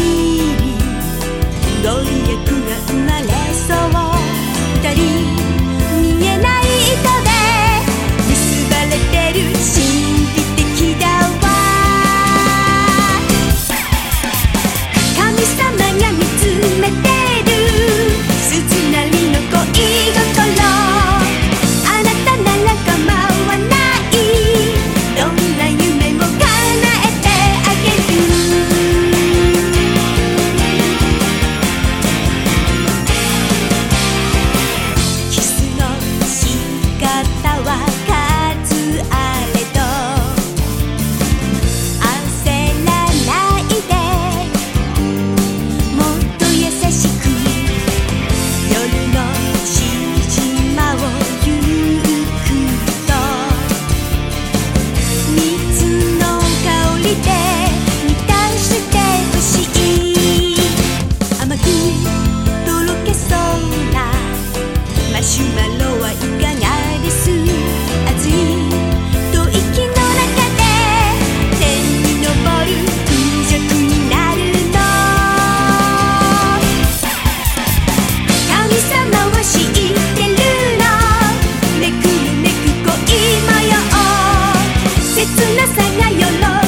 TV 緑へくらん皆さんが喜ぶ